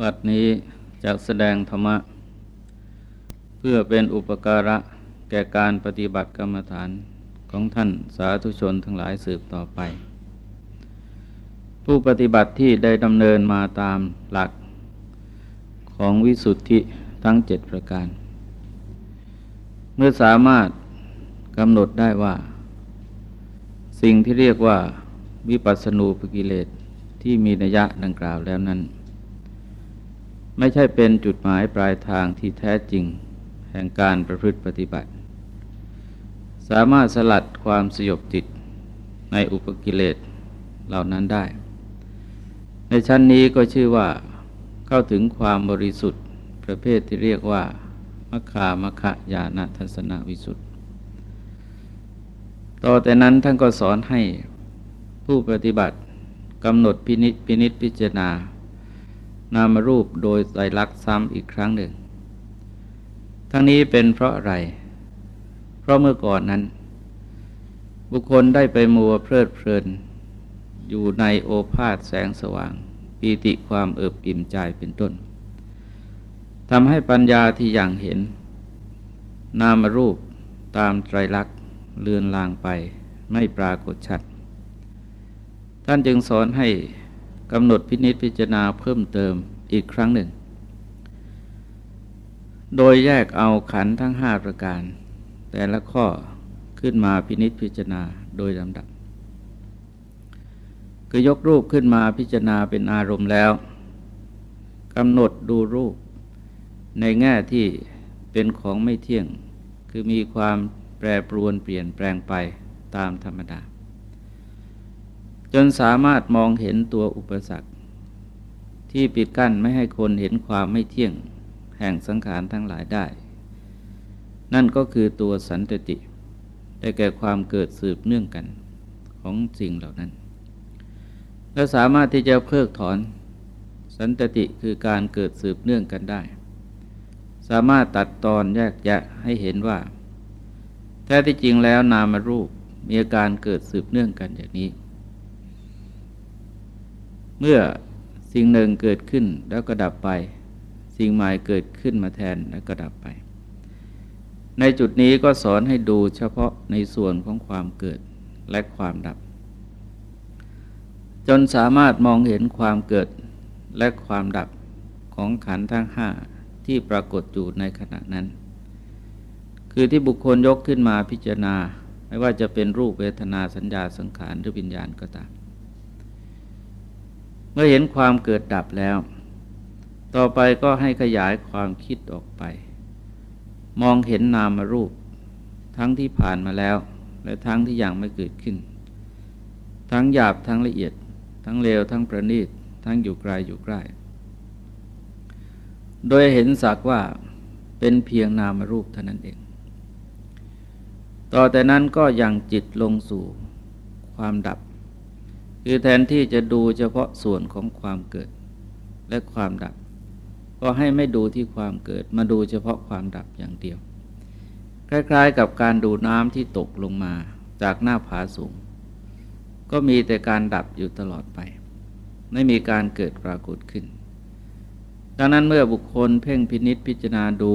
บัดนี้จากแสดงธรรมะ เพื่อเป็นอุปการะแก่การปฏิบัติกรรมฐานของท่านสาธุชนทั้งหลายสืบต่อไป ผู้ปฏิบัติที่ได้ดำเนินมาตามหลักของวิสุทธิทั้งเจ็ดประการ เมื่อสามารถกำหนดได้ว่า สิ่งที่เรียกว่าวิปัสสนูปกิเลสที่มีนัยยะดังกล่าวแล้วนั้น ไม่ใช่เป็นจุดหมายปลายทางที่แท้จริง แห่งการประพฤติปฏิบัติ สามารถสลัดความสยบติดในอุปกิเลสเหล่านั้นได้ ในชั้นนี้ก็ชื่อว่า เข้าถึงความบริสุทธิ์ประเภทที่เรียกว่า มัคคามัคยานาทัศนวิสุทธิ์ต่อแต่นั้นท่านก็สอนให้ผู้ปฏิบัติกำหนดพินิจพินิจพิจารณา นามรูปโดยไตรลักษณ์ซ้ำอีกครั้งหนึ่ง ทั้งนี้เป็นเพราะอะไร เพราะเมื่อก่อนนั้น บุคคลได้ไปมัวเพลิดเพลิน อยู่ในโอภาษแสงสว่างปีติความเอิบอิ่มใจเป็นต้นทำให้ปัญญาที่อย่างเห็น นามรูปตามไตรลักษณ์เลือนลางไปไม่ปรากฏชัด ท่านจึงสอนให้ กำหนดพินิจพิจารณาเพิ่มเติมอีกครั้งหนึ่ง โดยแยกเอาขันทั้งห้าประการ แต่ละข้อขึ้นมาพินิจพิจารณาโดยลำดับคือยกรูปขึ้นมาพิจารณาเป็นอารมณ์แล้วกำหนดดูรูป ในแง่ที่เป็นของไม่เที่ยง คือมีความแปรปรวนเปลี่ยนแปลงไปตามธรรมดา จนสามารถมองเห็นตัวอุปสรรค ที่ปิดกั้นไม่ให้คนเห็นความไม่เที่ยงแห่งสังขารทั้งหลายได้ นั่นก็คือตัวสันติ ได้แก่ความเกิดสืบเนื่องกันของสิ่งเหล่านั้น และสามารถที่จะเพิกถอน สันติคือการเกิดสืบเนื่องกันได้ สามารถตัดตอนแยกแยะให้เห็นว่า แท้ที่จริงแล้วนามรูปมีอาการเกิดสืบเนื่องกันอย่างนี้ เมื่อสิ่งหนึ่งเกิดขึ้นแล้วก็ดับไป สิ่งใหม่เกิดขึ้นมาแทนแล้วก็ดับไป ในจุดนี้ก็สอนให้ดูเฉพาะในส่วนของความเกิดและความดับ จนสามารถมองเห็นความเกิดและความดับของขันธ์ทั้งห้าที่ปรากฏอยู่ในขณะนั้น คือที่บุคคลยกขึ้นมาพิจารณา ไม่ว่าจะเป็นรูปเวทนาสัญญาสังขารหรือวิญญาณก็ตาม เมื่อเห็นความเกิดดับแล้ว ต่อไปก็ให้ขยายความคิดออกไป มองเห็นนามรูป ทั้งที่ผ่านมาแล้ว และทั้งที่ยังไม่เกิดขึ้น ทั้งหยาบทั้งละเอียด ทั้งเลวทั้งประณีต ทั้งอยู่ไกลอยู่ใกล้ โดยเห็นสักว่าเป็นเพียงนามรูปเท่านั้นเอง ต่อแต่นั้นก็ยังจิตลงสู่ความดับ คือแทนที่จะดูเฉพาะส่วนของความเกิดและความดับ ก็ให้ไม่ดูที่ความเกิด มาดูเฉพาะความดับอย่างเดียว คล้ายๆกับการดูน้ำที่ตกลงมาจากหน้าผาสูง ก็มีแต่การดับอยู่ตลอดไป ไม่มีการเกิดปรากฏขึ้น ดังนั้นเมื่อบุคคลเพ่งพินิษพิจารณาดู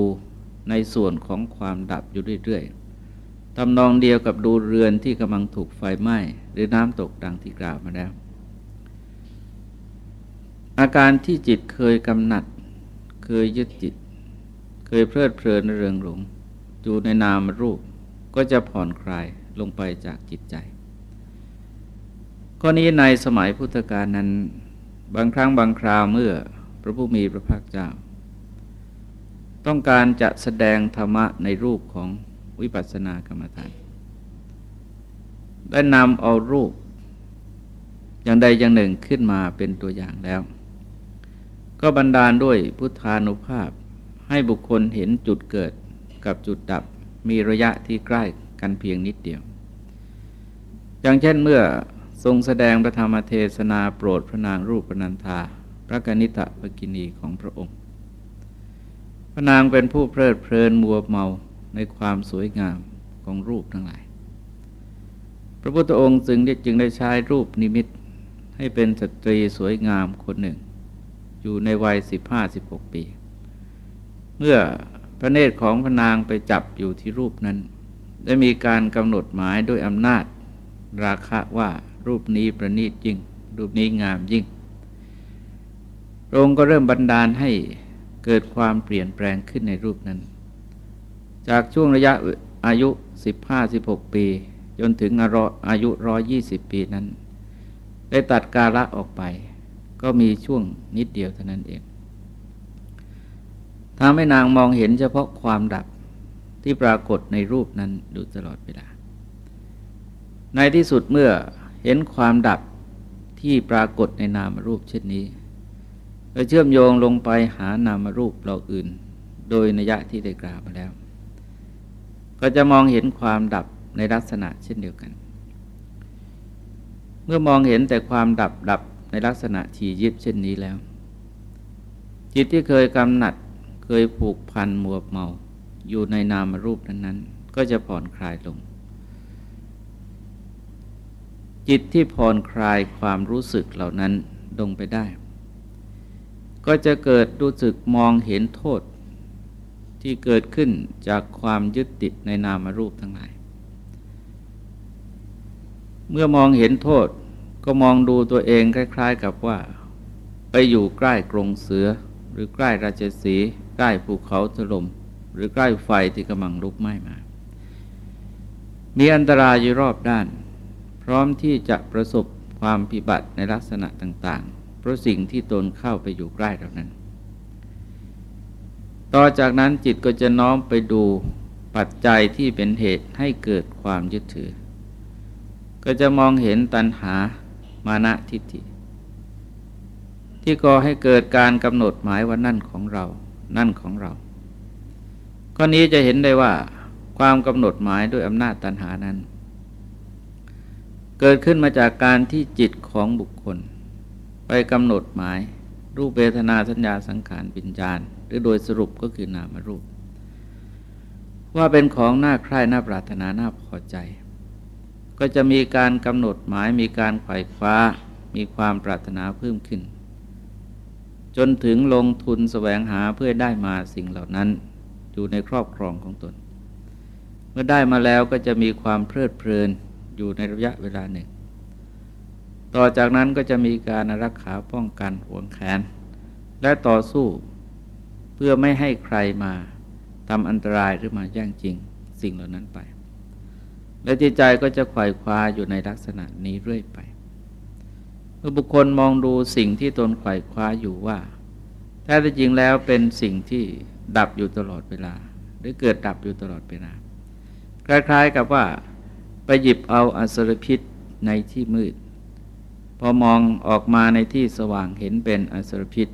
ในส่วนของความดับอยู่เรื่อยๆ ทำนองเดียวกับดูเรือนที่กำลังถูกไฟไหม้หรือน้ำตกดังที่กล่าวมาแล้ว อาการที่จิตเคยกำหนัด เคยยึดจิต เคยเพลิดเพลินเริงหลงอยู่ในนามรูปก็จะผ่อนคลายลงไปจากจิตใจ ข้อนี้ในสมัยพุทธกาลนั้น บางครั้งบางคราวเมื่อพระผู้มีพระภาคเจ้า ต้องการจะแสดงธรรมะในรูปของ วิปัสสนากรรมฐาน ได้นำเอารูป อย่างใดอย่างหนึ่งขึ้นมาเป็นตัวอย่างแล้ว ก็บันดาลด้วยพุทธานุภาพ ให้บุคคลเห็นจุดเกิดกับจุดดับมีระยะที่ใกล้กันเพียงนิดเดียว อย่างเช่นเมื่อทรงแสดงพระธรรมเทศนาโปรดพระนางรูปปนันธา พระกนิตะปกินีของพระองค์ พระนางเป็นผู้เพลิดเพลินมัวเมา ในความสวยงามของรูปทั้งหลาย พระพุทธองค์จึงได้จึงได้ใช้รูปนิมิตให้เป็นสตรีสวยงามคนหนึ่ง อยู่ในวัยสิบห้าสิบหกปี เมื่อพระเนตรของพระนางไปจับอยู่ที่รูปนั้น ได้มีการกำหนดหมายด้วยอำนาจราคะว่ารูปนี้ประณีตยิ่ง รูปนี้งามยิ่งพระองค์ก็เริ่มบันดาลให้เกิดความเปลี่ยนแปลงขึ้นในรูปนั้น จากช่วงระยะอายุ 15-16 ปี จนถึงอายุ 120 ปีนั้น ได้ตัดกาละออกไป ก็มีช่วงนิดเดียวเท่านั้นเองทำให้นางมองเห็นเฉพาะความดับที่ปรากฏในรูปนั้นดูตลอดเวลา ในที่สุดเมื่อเห็นความดับที่ปรากฏในนามรูปเช่นนี้ก็เชื่อมโยงลงไปหานามรูปเราอื่น โดยนัยะที่ได้กล่าวมาแล้ว ก็จะมองเห็นความดับในลักษณะเช่นเดียวกัน เมื่อมองเห็นแต่ความดับดับในลักษณะทียิบเช่นนี้แล้ว จิตที่เคยกำหนัดเคยผูกพันมัวเมา อยู่ในนามรูปนั้นๆ ก็จะผ่อนคลายลง จิตที่ผ่อนคลายความรู้สึกเหล่านั้นลงไปได้ ก็จะเกิดรู้สึกมองเห็นโทษ ที่เกิดขึ้นจากความยึดติดในนามรูปทั้งหลาย เมื่อมองเห็นโทษก็มองดูตัวเองคล้ายๆกับว่า ไปอยู่ใกล้กรงเสือ หรือใกล้ราชสี ใกล้ภูเขาถล่มหรือใกล้ไฟที่กำลังลุกไหม้มา มีอันตรายอยู่รอบด้าน พร้อมที่จะประสบความพิบัติในลักษณะต่างๆ เพราะสิ่งที่ตนเข้าไปอยู่ใกล้เหล่านั้น ต่อจากนั้นจิตก็จะน้อมไปดูปัจจัยที่เป็นเหตุให้เกิดความยึดถือ ก็จะมองเห็นตัณหามานะทิฏฐิ ที่ก่อให้เกิดการกำหนดหมายว่านั่นของเรา นั่นของเราข้อนี้จะเห็นได้ว่า ความกำหนดหมายด้วยอำนาจตัณหานั้น เกิดขึ้นมาจากการที่จิตของบุคคล ไปกำหนดหมาย รูปเวทนาสัญญาสังขารปิญญาณ หรือโดยสรุปก็คือนามรูป ว่าเป็นของน่าใคร่น่าปรารถนาน่าพอใจ ก็จะมีการกำหนดหมายมีการไขว่คว้า มีความปรารถนาเพิ่มขึ้น จนถึงลงทุนสแสวงหาเพื่อได้มาสิ่งเหล่านั้น อยู่ในครอบครองของตน เมื่อได้มาแล้วก็จะมีความเพลิดเพลินอยู่ในระยะเวลาหนึ่ง ต่อจากนั้นก็จะมีการรักษาป้องกันห่วงแขน และต่อสู้ พื่อไม่ให้ใครมาทำอันตรายหรือมาแย่งจริงสิ่งเหล่านั้นไป และจิตใจก็จะขว่คว้าอยู่ในลักษณะนี้เรื่อยไปเมื่อบุคคลมองดูสิ่งที่ตนขว่คว้าอยู่ว่า แท้จริงแล้วเป็นสิ่งที่ดับอยู่ตลอดเวลา หรือเกิดดับอยู่ตลอดเวลา คล้ายๆกับว่าไปหยิบเอาอสรพิษในที่มืด พอมองออกมาในที่สว่างเห็นเป็นอสรพิษ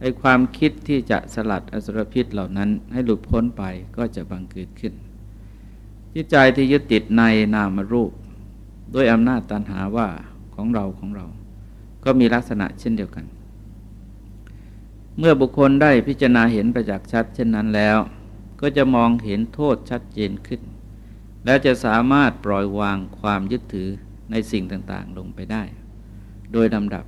ไอ้ความคิดที่จะสลัดอสรพิษเหล่านั้นให้หลุดพ้นไปก็จะบังเกิดขึ้น จิตใจที่ยึดติดในนามรูป ด้วยอำนาจตันหาว่าของเราของเรา ก็มีลักษณะเช่นเดียวกัน เมื่อบุคคลได้พิจารณาเห็นประจักษ์ชัด เช่นนั้นแล้ว ก็จะมองเห็นโทษชัดเจนขึ้น และจะสามารถปล่อยวางความยึดถือในสิ่งต่างๆ ลงไปได้ โดยลำดับ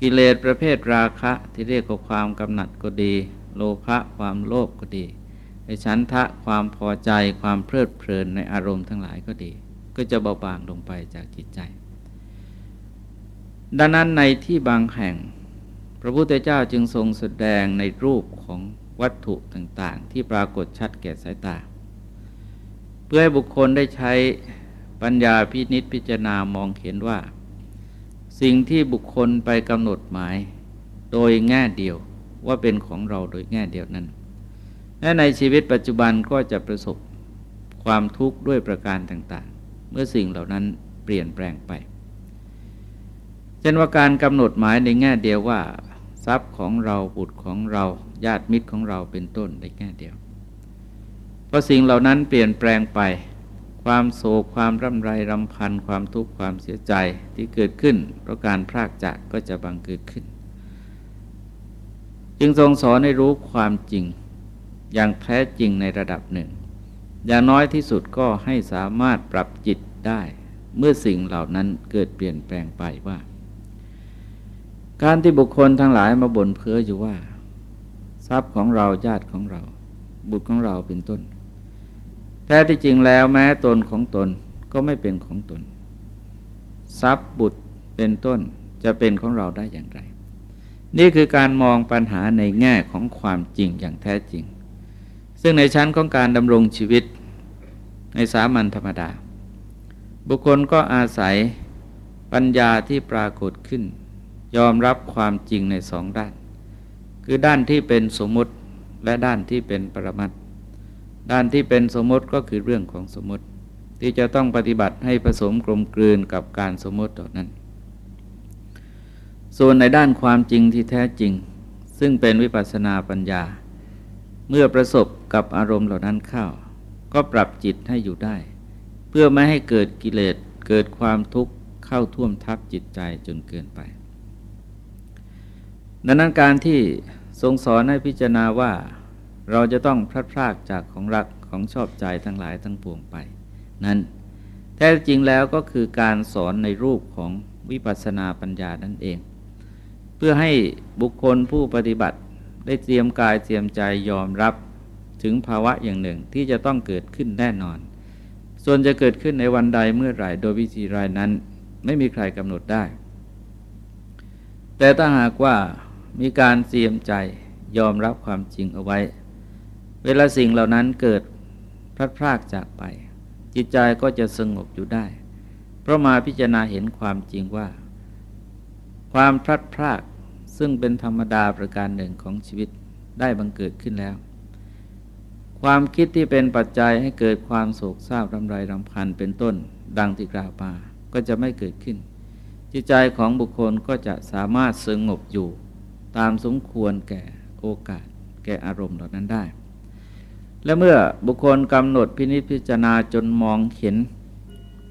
กิเลสประเภทราคะที่เรียกว่าความกำหนัดก็ดี โลภะความโลภก็ดีไอฉันทะความพอใจความเพลิดเพลินในอารมณ์ทั้งหลายก็ดี ก็จะเบาบางลงไปจากจิตใจ ดังนั้นในที่บางแห่ง พระพุทธเจ้าจึงทรงแสดงในรูปของวัตถุต่างๆ ที่ปรากฏชัดแก่สายตา เพื่อให้บุคคลได้ใช้ปัญญาพินิษพิจารณามองเห็นว่า สิ่งที่บุคคลไปกำหนดหมาย โดยแง่เดียวว่าเป็นของเราโดยแง่เดียวนั้นและในชีวิตปัจจุบันก็จะประสบความทุกข์ด้วยประการต่างๆ เมื่อสิ่งเหล่านั้นเปลี่ยนแปลงไป เช่นว่าการกำหนดหมายในแง่เดียวว่า ทรัพย์ของเราบุตรของเราญาติมิตรของเราเป็นต้นในแง่เดียวพอสิ่งเหล่านั้นเปลี่ยนแปลงไป ความโศกความร่ำไรรำพัน ความทุกข์ความเสียใจที่เกิดขึ้น เพราะการพรากจากก็จะบังเกิดขึ้น จึงทรงสอนให้รู้ความจริง อย่างแท้จริงในระดับหนึ่ง อย่างน้อยที่สุดก็ให้สามารถปรับจิตได้ เมื่อสิ่งเหล่านั้นเกิดเปลี่ยนแปลงไปว่า การที่บุคคลทั้งหลายมาบ่นเพ้ออยู่ว่า ทรัพย์ของเราญาติของเรา บุตรของเราเป็นต้น แท้ที่จริงแล้วแม้ตนของตนก็ไม่เป็นของตน ทรัพย์บุตรเป็นต้นจะเป็นของเราได้อย่างไร นี่คือการมองปัญหาในแง่ของความจริงอย่างแท้จริง ซึ่งในชั้นของการดำรงชีวิตในสามัญธรรมดา บุคคลก็อาศัยปัญญาที่ปรากฏขึ้น ยอมรับความจริงในสองด้าน คือด้านที่เป็นสมมติและด้านที่เป็นปรมัต ด้านที่เป็นสมมติก็คือเรื่องของสมมติ ที่จะต้องปฏิบัติให้ผสมกลมกลืนกับการสมมติต่อนั้น ส่วนในด้านความจริงที่แท้จริง ซึ่งเป็นวิปัสสนาปัญญา เมื่อประสบกับอารมณ์เหล่านั้นเข้า ก็ปรับจิตให้อยู่ได้ เพื่อไม่ให้เกิดกิเลสเกิดความทุกข์เข้าท่วมทับจิตใจจนเกินไปดังนั้นการที่ทรงสอนให้พิจารณาว่า เราจะต้องพลัดพรากจากของรักของชอบใจทั้งหลายทั้งปวงไป นั้นแท้จริงแล้วก็คือการสอนในรูปของวิปัสสนาปัญญานั่นเอง เพื่อให้บุคคลผู้ปฏิบัติได้เตรียมกายเตรียมใจยอมรับถึงภาวะอย่างหนึ่งที่จะต้องเกิดขึ้นแน่นอน ส่วนจะเกิดขึ้นในวันใดเมื่อไหร่โดยวิธีรายนั้น ไม่มีใครกำหนดได้ แต่ถ้าหากว่ามีการเตรียมใจยอมรับความจริงเอาไว้ เวลาสิ่งเหล่านั้นเกิดพลัดพรากจากไป จิตใจก็จะสงบอยู่ได้ เพราะมาพิจารณาเห็นความจริงว่า ความพลัดพรากซึ่งเป็นธรรมดาประการหนึ่งของชีวิตได้บังเกิดขึ้นแล้ว ความคิดที่เป็นปัจจัยให้เกิดความโศกเศร้ารำไรรำพันเป็นต้น ดังที่กล่าวมาก็จะไม่เกิดขึ้น จิตใจของบุคคลก็จะสามารถสงบอยู่ ตามสมควรแก่โอกาสแก่อารมณ์เหล่านั้นได้ และเมื่อบุคคลกำหนดพินิจพิจารณาจนมองเห็น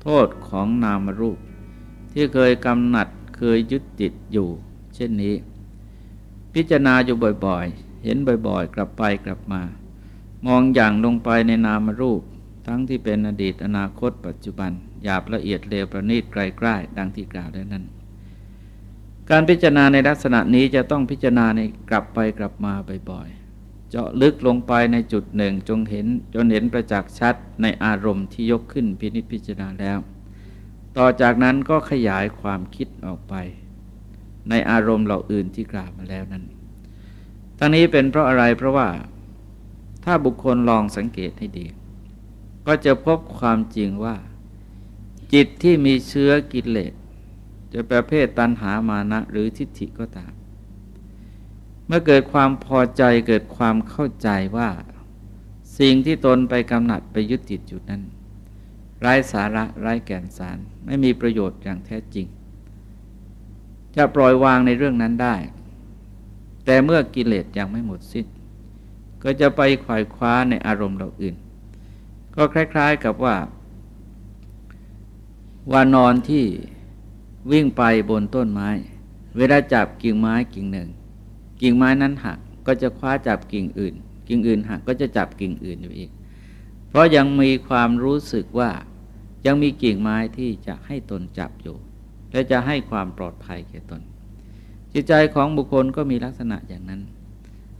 โทษของนามรูป ที่เคยกำหนัดเคยยึดติดอยู่ เช่นนี้ พิจารณาอยู่บ่อยๆ เห็นบ่อยๆ กลับไปกลับมา มองอย่างลงไปในนามรูป ทั้งที่เป็นอดีตอนาคต ปัจจุบันหยาบละเอียดเลวประณีตไกลๆดังที่กล่าวแล้วนั้น การพิจารณาในลักษณะนี้จะต้องพิจารณาในกลับไปกลับมาบ่อยๆ เจาะลึกลงไปในจุดหนึ่ง จงเห็นจนเห็นประจักษ์ชัดในอารมณ์ที่ยกขึ้นพินิจพิจารณาแล้ว ต่อจากนั้นก็ขยายความคิดออกไป ในอารมณ์เหล่าอื่นที่กล่าวมาแล้วนั้นทั้งนี้เป็นเพราะอะไรเพราะว่าถ้าบุคคลลองสังเกตให้ดี ก็จะพบความจริงว่า จิตที่มีเชื้อกิเลสจะประเภทตัณหามานะหรือทิฏฐิก็ตาม เมื่อเกิดความพอใจเกิดความเข้าใจว่า สิ่งที่ตนไปกำหนัดไปยึดติดอยู่นั้นไร้สาระไร้แก่นสาร ไม่มีประโยชน์อย่างแท้จริง จะปล่อยวางในเรื่องนั้นได้ แต่เมื่อกิเลสยังไม่หมดสิ้น ก็จะไปขวายคว้าในอารมณ์เราอื่น ก็คล้าย ๆกับว่าว่านอนที่วิ่งไปบนต้นไม้ เวลาจับกิ่งไม้กิ่งหนึ่ง กิ่งไม้นั้นหักก็จะคว้าจับกิ่งอื่น กิ่งอื่นหักก็จะจับกิ่งอื่นอยู่อีก เพราะยังมีความรู้สึกว่ายังมีกิ่งไม้ที่จะให้ตนจับอยู่ และจะให้ความปลอดภัยแก่ตน จิตใจของบุคคลก็มีลักษณะอย่างนั้น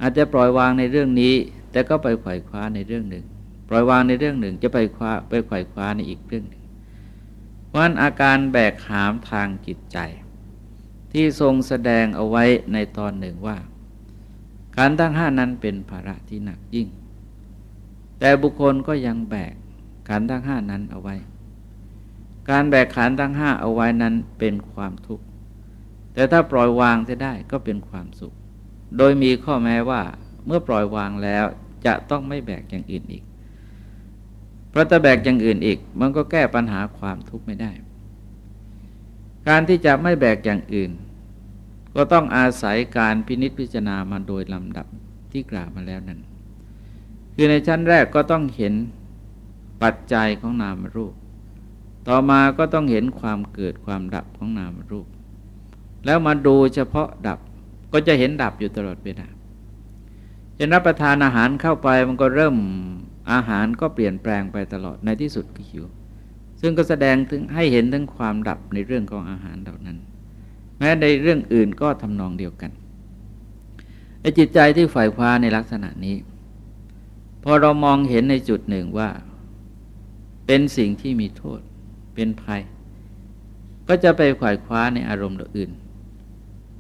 อาจจะปล่อยวางในเรื่องนี้ แต่ก็ไปไขว่คว้าในเรื่องหนึ่ง ปล่อยวางในเรื่องหนึ่งจะไปคว้าไปไขว่คว้าในอีกเรื่องหนึ่งพราะนั้นอาการแบกหามทางจิตใจ ที่ทรงแสดงเอาไว้ในตอนหนึ่งว่าขันทั้งห้านั้นเป็นภาระที่หนักยิ่ง แต่บุคคลก็ยังแบกขันทั้งห้านั้นเอาไว้ การแบกขันทั้งห้าเอาไว้นั้นเป็นความทุกข์ แต่ถ้าปล่อยวางจะได้ก็เป็นความสุข โดยมีข้อแม้ว่าเมื่อปล่อยวางแล้วจะต้องไม่แบกอย่างอื่นอีก เพราะถ้าแบกอย่างอื่นอีก มันก็แก้ปัญหาความทุกข์ไม่ได้ การที่จะไม่แบกอย่างอื่น ก็ต้องอาศัยการพินิษพิจารณามาโดยลำดับที่กล่าวมาแล้วนั้น คือในชั้นแรกก็ต้องเห็นปัจจัยของนามรูป ต่อมาก็ต้องเห็นความเกิดความดับของนามรูป แล้วมาดูเฉพาะดับก็จะเห็นดับอยู่ตลอดเวลาจะรับประทานอาหารเข้าไปมันก็เริ่มอาหารก็เปลี่ยนแปลงไปตลอดในที่สุดก็หิว ซึ่งก็แสดงถึงให้เห็นถึงความดับในเรื่องของอาหารเหล่านั้น แม้ในเรื่องอื่นก็ทำนองเดียวกันไอ้จิตใจที่ฝ่ายคว้าในลักษณะนี้ พอเรามองเห็นในจุดหนึ่งว่า เป็นสิ่งที่มีโทษ เป็นภัย ก็จะไปขวายคว้าในอารมณ์อื่น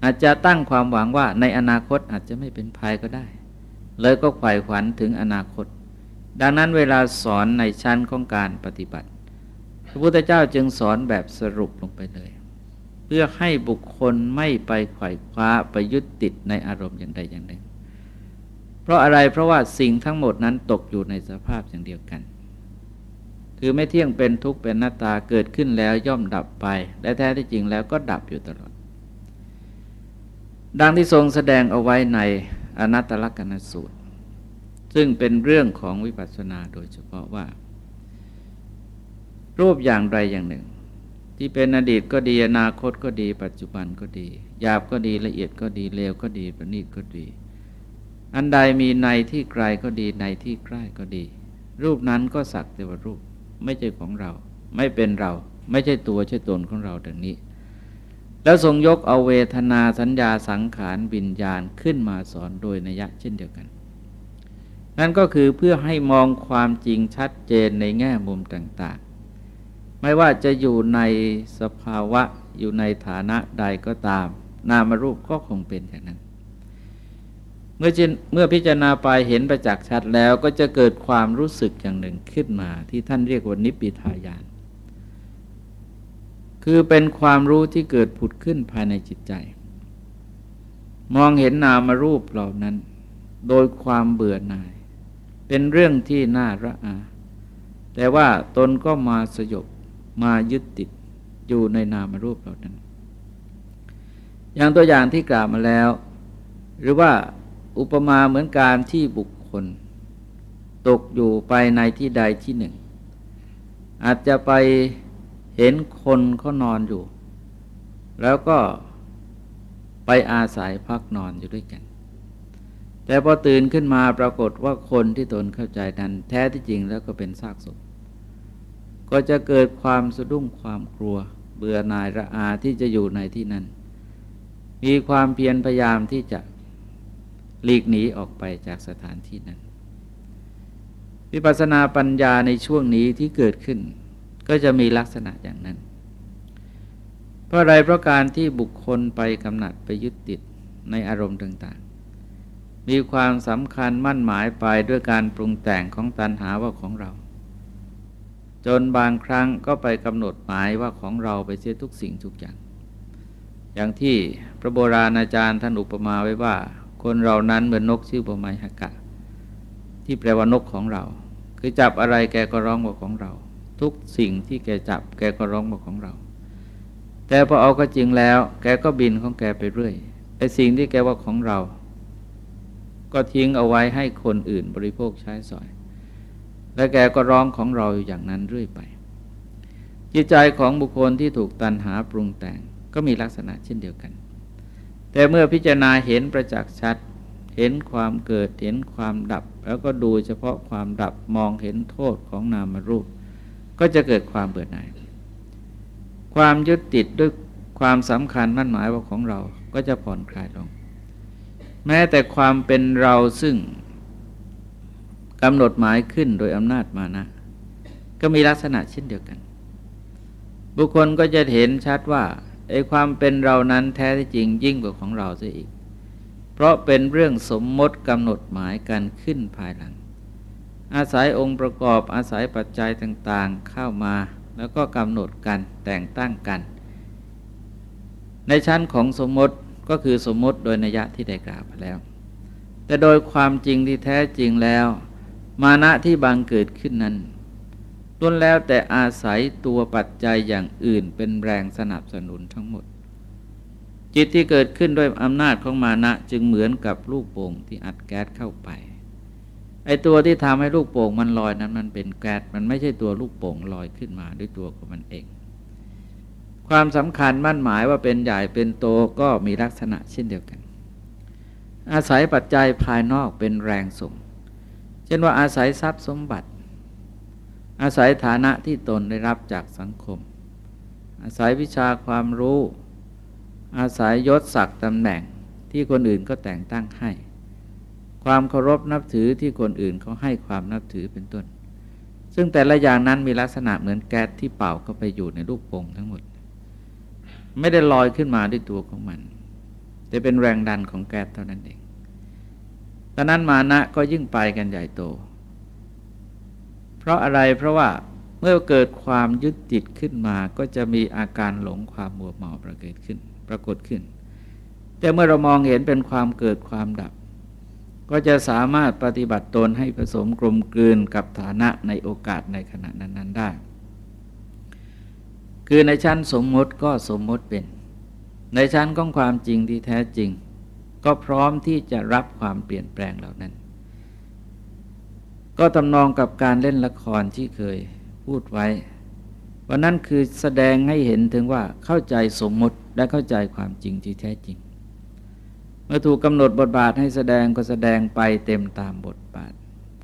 อาจจะตั้งความหวังว่าในอนาคตอาจจะไม่เป็นภัยก็ได้ เลยก็ขวายขวัญถึงอนาคต ดังนั้นเวลาสอนในชั้นของการปฏิบัติ พระพุทธเจ้าจึงสอนแบบสรุปลงไปเลย เพื่อให้บุคคลไม่ไปไขว่คว้าไปยึดติดในอารมณ์อย่างใดอย่างหนึ่ง เพราะอะไรเพราะว่าสิ่งทั้งหมดนั้นตกอยู่ในสภาพอย่างเดียวกัน คือไม่เที่ยงเป็นทุกข์เป็นหน้าตาเกิดขึ้นแล้วย่อมดับไป และแท้ที่จริงแล้วก็ดับอยู่ตลอด ดังที่ทรงแสดงเอาไว้ในอนัตตลกนสูตร ซึ่งเป็นเรื่องของวิปัสสนาโดยเฉพาะว่า รูปอย่างใดอย่างหนึ่ง ที่เป็นอดีตก็ดีอนาคตก็ดี ปัจจุบันก็ดีหยาบก็ดีละเอียดก็ดีเลวก็ดีประณีตก็ดี อันใดมีในที่ไกลก็ดีในที่ใกล้ก็ดี รูปนั้นก็สักแต่ว่ารูปไม่ใช่ของเรา ไม่เป็นเรา ไม่ใช่ตัวใช่ตนของเราดังนี้ แล้วทรงยกเอาเวทนาสัญญาสังขารบิญญาณขึ้นมาสอนโดยนัยะเช่นเดียวกัน นั่นก็คือเพื่อให้มองความจริงชัดเจนในแง่มุมต่าง ไม่ว่าจะอยู่ในสภาวะอยู่ในฐานะใดก็ตาม นามรูปก็คงเป็นอย่างนั้น เมื่อเมื่อพิจารณาไปเห็นประจักษ์ชัดแล้วก็จะเกิดความรู้สึกอย่างหนึ่งขึ้นมา ที่ท่านเรียกว่านิปิทายาน คือเป็นความรู้ที่เกิดผุดขึ้นภายในจิตใจ มองเห็นนามรูปเหล่านั้น โดยความเบื่อหน่าย เป็นเรื่องที่น่าระอา แต่ว่าตนก็มาสยบ มายึดติดอยู่ในนามรูปเหล่านั้น อย่างตัวอย่างที่กล่าวมาแล้ว หรือว่าอุปมาเหมือนการที่บุคคล ตกอยู่ไปในที่ใดที่หนึ่ง อาจจะไปเห็นคนเขานอนอยู่ แล้วก็ไปอาศัยพักนอนอยู่ด้วยกัน แต่พอตื่นขึ้นมาปรากฏว่าคนที่ตนเข้าใจนั้น แท้ที่จริงแล้วก็เป็นซากศพ ก็จะเกิดความสะดุ้งความกลัว เบื่อหน่ายระอาที่จะอยู่ในที่นั้น มีความเพียรพยายามที่จะหลีกหนีออกไปจากสถานที่นั้น วิปัสสนาปัญญาในช่วงนี้ที่เกิดขึ้น ก็จะมีลักษณะอย่างนั้น เพราะอะไรเพราะการที่บุคคลไปกำหนัดไปยึดติดในอารมณ์ต่างๆ มีความสำคัญมั่นหมายไปด้วยการปรุงแต่งของตันหาว่าของเรา จนบางครั้งก็ไปกำหนดหมายว่าของเราไปเสียทุกสิ่งทุกอย่าง อย่างที่พระโบราณอาจารย์ท่านอุปมาไว้ว่า คนเรานั้นเหมือนนกชื่อปมายหกะ ที่แปลว่านกของเรา คือจับอะไรแกก็ร้องว่าของเรา ทุกสิ่งที่แกจับแกก็ร้องว่าของเรา แต่พอเอาก็จริงแล้ว แกก็บินของแกไปเรื่อยไอ้สิ่งที่แกว่าของเรา ก็ทิ้งเอาไว้ให้คนอื่นบริโภคใช้สอย และแกก็ร้องของเราอยู่อย่างนั้นเรื่อยไป จิตใจของบุคคลที่ถูกตันหาปรุงแต่งก็มีลักษณะเช่นเดียวกัน แต่เมื่อพิจารณาเห็นประจักษ์ชัด เห็นความเกิดเห็นความดับ แล้วก็ดูเฉพาะความดับมองเห็นโทษของนามรูป ก็จะเกิดความเบื่อหน่าย ความยึดติดด้วยความสำคัญมั่นหมายว่าของเราก็จะผ่อนคลายลง แม้แต่ความเป็นเราซึ่ง กำหนดหมายขึ้นโดยอำนาจมานะ ก็มีลักษณะเช่นเดียวกัน บุคคลก็จะเห็นชัดว่าไอ้ความเป็นเรานั้นแท้ที่จริงยิ่งกว่าของเราเสียอีก เพราะเป็นเรื่องสมมติกำหนดหมายกันขึ้นภายหลัง อาศัยองค์ประกอบอาศัยปัจจัยต่างๆเข้ามา แล้วก็กำหนดกันแต่งตั้งกัน ในชั้นของสมมติก็คือสมมติโดยนัยยะที่ได้กล่าวไปแล้ว แต่โดยความจริงที่แท้จริงแล้ว มานะที่บางเกิดขึ้นนั้นล้วนแล้วแต่อาศัยตัวปัจจัยอย่างอื่นเป็นแรงสนับสนุนทั้งหมด จิตที่เกิดขึ้นด้วยอำนาจของมานะจึงเหมือนกับลูกโป่งที่อัดแก๊สเข้าไป ไอตัวที่ทำให้ลูกโป่งมันลอยนั้นมันเป็นแก๊สมันไม่ใช่ตัวลูกโป่งลอยขึ้นมาด้วยตัวของมันเอง ความสำคัญมั่นหมายว่าเป็นใหญ่เป็นโตก็มีลักษณะเช่นเดียวกัน อาศัยปัจจัยภายนอกเป็นแรงส่ง เช่นว่าอาศัยทรัพย์สมบัติ อาศัยฐานะที่ตนได้รับจากสังคม อาศัยวิชาความรู้ อาศัยยศศักดิ์ตำแหน่งที่คนอื่นก็แต่งตั้งให้ ความเคารพนับถือที่คนอื่นเขาให้ความนับถือเป็นต้น ซึ่งแต่ละอย่างนั้นมีลักษณะเหมือนแก๊สที่เป่าเข้าไปอยู่ในลูกโป่งทั้งหมด ไม่ได้ลอยขึ้นมาด้วยตัวของมัน แต่เป็นแรงดันของแก๊สเท่านั้นเอง ตอนนั้นมานะก็ยิ่งไปกันใหญ่โต เพราะอะไรเพราะว่าเมื่อเกิดความยึดติดขึ้นมาก็จะมีอาการหลงความมัวเมาประเกิดขึ้น ปรากฏขึ้น แต่เมื่อเรามองเห็นเป็นความเกิดความดับ ก็จะสามารถปฏิบัติตนให้ผสมกลมกลืนกับฐานะในโอกาสในขณะนั้น ๆ ได้ คือในชั้นสมมติก็สมมติเป็น ในชั้นของความจริงที่แท้จริง ก็พร้อมที่จะรับความเปลี่ยนแปลงเหล่านั้น ก็ตำนองกับการเล่นละครที่เคยพูดไว้วันนั้นคือแสดงให้เห็นถึงว่าเข้าใจสมมติและเข้าใจความจริงที่แท้จริง เมื่อถูกกำหนดบทบาทให้แสดงก็แสดงไปเต็มตามบทบาท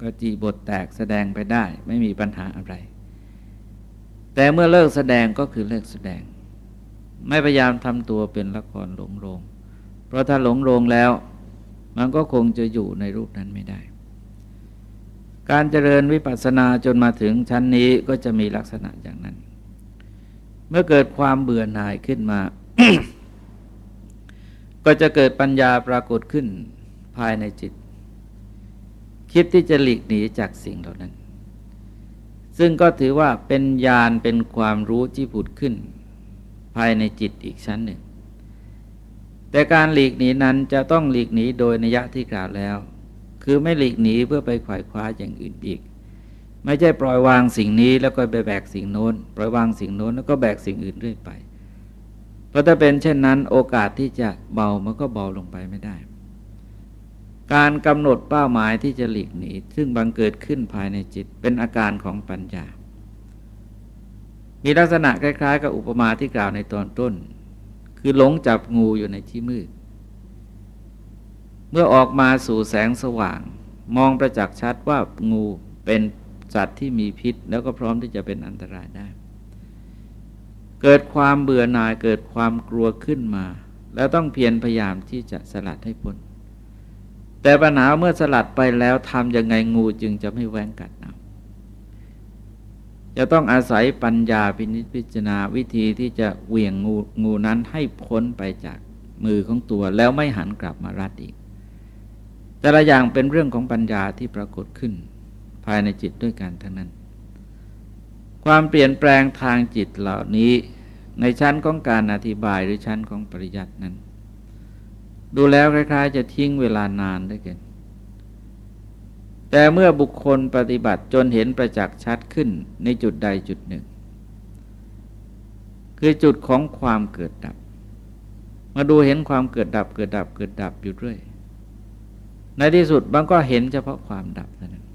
ก็จีบทแตกแสดงไปได้ไม่มีปัญหาอะไร แต่เมื่อเลิกแสดงก็คือเลิกแสดง ไม่พยายามทำตัวเป็นละครหลงโรง เพราะถ้าหลงโรงแล้ว มันก็คงจะอยู่ในรูปนั้นไม่ได้ การเจริญวิปัสสนาจนมาถึงชั้นนี้ก็จะมีลักษณะอย่างนั้น เมื่อเกิดความเบื่อหน่ายขึ้นมา ก็จะเกิดปัญญาปรากฏขึ้นภายในจิต คิดที่จะหลีกหนีจากสิ่งเหล่านั้น ซึ่งก็ถือว่าเป็นญาณเป็นความรู้ที่ผุดขึ้น ภายในจิตอีกชั้นหนึ่ง แต่การหลีกหนีนั้นจะต้องหลีกหนีโดยนิยะที่กล่าวแล้ว คือไม่หลีกหนีเพื่อไปขวายคว้าอย่างอื่นอีก ไม่ใช่ปล่อยวางสิ่งนี้แล้วก็ไปแบกสิ่งโน้น ปล่อยวางสิ่งโน้นแล้วก็แบกสิ่งอื่นเรื่อยไป เพราะถ้าเป็นเช่นนั้นโอกาสที่จะเบามันก็เบาลงไปไม่ได้ การกำหนดเป้าหมายที่จะหลีกหนีซึ่งบังเกิดขึ้นภายในจิตเป็นอาการของปัญญา มีลักษณะคล้าย ๆ กับอุปมาที่กล่าวในตอนต้น คือหลงจับงูอยู่ในที่มืด เมื่อออกมาสู่แสงสว่าง มองประจักษ์ชัดว่างูเป็นสัตว์ที่มีพิษ แล้วก็พร้อมที่จะเป็นอันตรายได้ เกิดความเบื่อหน่ายเกิดความกลัวขึ้นมา แล้วต้องเพียรพยายามที่จะสลัดให้พ้นแต่ปัญหาเมื่อสลัดไปแล้วทำยังไงงูจึงจะไม่แหวงกัดเอา จะต้องอาศัยปัญญาพินิจพิจารณาวิธีที่จะเหวี่ยงงูงูนั้นให้พ้นไปจากมือของตัวแล้วไม่หันกลับมารัดอีก แต่ละอย่างเป็นเรื่องของปัญญาที่ปรากฏขึ้น ภายในจิตด้วยกันทั้งนั้น ความเปลี่ยนแปลงทางจิตเหล่านี้ในชั้นของการอธิบายหรือชั้นของปริยัตินั้น ดูแล้วคล้ายๆ จะทิ้งเวลานานได้เกิน แต่เมื่อบุคคลปฏิบัติจนเห็นประจักษ์ชัดขึ้นในจุดใดจุดหนึ่ง คือจุดของความเกิดดับ มาดูเห็นความเกิดดับเกิดดับเกิดดับอยู่เรื่อย ในที่สุดบางก็เห็นเฉพาะความดับเท่านั้น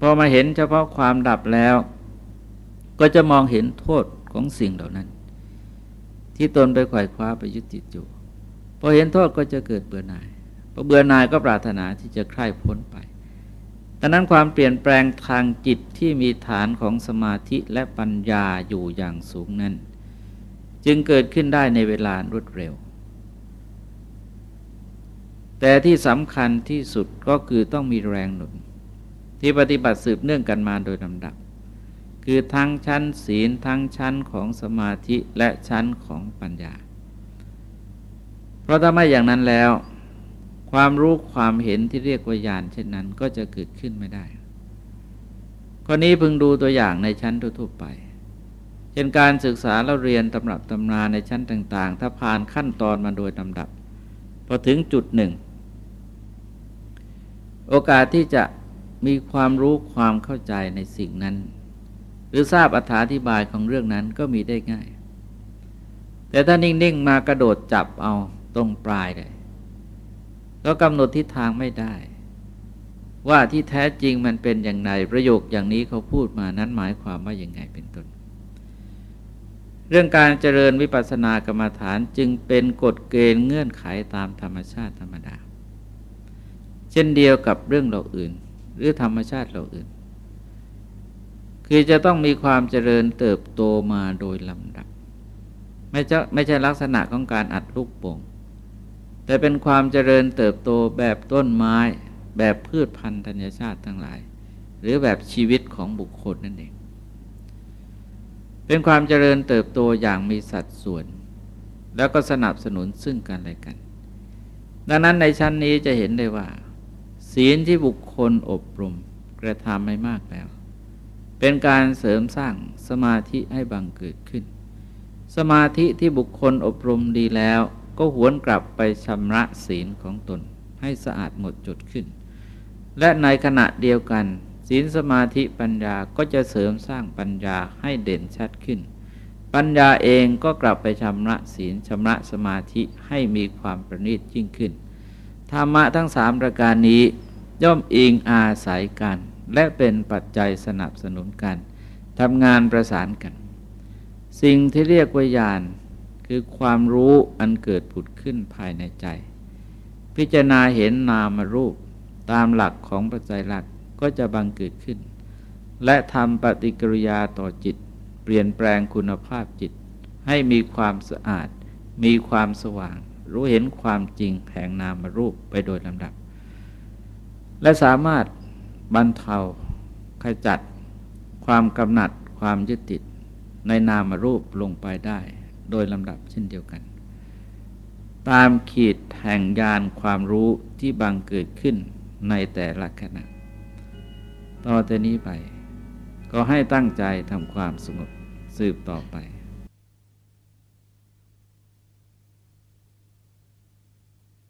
พอมาเห็นเฉพาะความดับแล้ว ก็จะมองเห็นโทษของสิ่งเหล่านั้น ที่ตนไปไขว่คว้าไปยึดติดอยู่พอเห็นโทษก็จะเกิดเบื่อหน่าย พอเบื่อหน่ายก็ปรารถนาที่จะใคร่พ้นไปดังนั้นความเปลี่ยนแปลงทางจิตที่มีฐานของสมาธิและปัญญาอยู่อย่างสูงนั้น จึงเกิดขึ้นได้ในเวลารวดเร็ว แต่ที่สำคัญที่สุดก็คือต้องมีแรงหนุน ที่ปฏิบัติสืบเนื่องกันมาโดยลำดับ คือทั้งชั้นศีลทั้งชั้นของสมาธิและชั้นของปัญญา เพราะถ้าไม่อย่างนั้นแล้ว ความรู้ความเห็นที่เรียกว่าญาณเช่นนั้นก็จะเกิดขึ้นไม่ได้ข้อนี้พึงดูตัวอย่างในชั้นทั่วไป เช่นการศึกษาเราเรียนตำรับตำราในชั้นต่าง ๆ ถ้าผ่านขั้นตอนมาโดยลำดับ พอถึงจุดหนึ่ง โอกาสที่จะมีความรู้ความเข้าใจในสิ่งนั้น หรือทราบอธิบายของเรื่องนั้นก็มีได้ง่าย แต่ถ้านิ่ง ๆ มากระโดดจับเอาตรงปลายเลย ก็กำหนดทิศทางไม่ได้ ว่าที่แท้จริงมันเป็นอย่างไรประโยคอย่างนี้เขาพูดมานั้นหมายความว่าอย่างไงเป็นต้น เรื่องการเจริญวิปัสสนากรรมฐานจึงเป็นกฎเกณฑ์เงื่อนไขตามธรรมชาติธรรมดา เช่นเดียวกับเรื่องเราอื่น หรือธรรมชาติเราอื่น คือจะต้องมีความเจริญเติบโตมาโดยลำดับ ไม่ใช่ไม่ใช่ลักษณะของการอัดลูกโป่ง แต่เป็นความเจริญเติบโตแบบต้นไม้ แบบพืชพันธุ์ธัญชาติทั้งหลาย หรือแบบชีวิตของบุคคลนั่นเอง เป็นความเจริญเติบโตอย่างมีสัดส่วน แล้วก็สนับสนุนซึ่งกันและกัน ดังนั้นในชั้นนี้จะเห็นได้ว่า ศีลที่บุคคลอบรมกระทำไม่มากแล้ว เป็นการเสริมสร้างสมาธิให้บังเกิดขึ้น สมาธิที่บุคคลอบรมดีแล้ว ก็หวนกลับไปชำระศีลของตนให้สะอาดหมดจดขึ้น และในขณะเดียวกัน ศีลสมาธิปัญญาก็จะเสริมสร้างปัญญาให้เด่นชัดขึ้น ปัญญาเองก็กลับไปชำระศีลชำระสมาธิให้มีความประณีตยิ่งขึ้น ธรรมะทั้งสามประการนี้ย่อมอิงอาศัยกัน และเป็นปัจจัยสนับสนุนกันทำงานประสานกัน สิ่งที่เรียกว่าญาณ คือความรู้อันเกิดผุดขึ้นภายในใจ พิจารณาเห็นนามรูปตามหลักของปัจจัยหลักก็จะบังเกิดขึ้น และทำปฏิกิริยาต่อจิต เปลี่ยนแปลงคุณภาพจิต ให้มีความสะอาด มีความสว่าง รู้เห็นความจริงแห่งนามรูปไปโดยลำดับ และสามารถบรรเทาขจัด ความกำหนัดความยึดติดในนามรูปลงไปได้ โดยลำดับเช่นเดียวกัน ตามขีดแห่งยานความรู้ที่บังเกิดขึ้นในแต่ละขณะ ต่อแต่นี้ไป ก็ให้ตั้งใจทำความสงบสืบต่อไป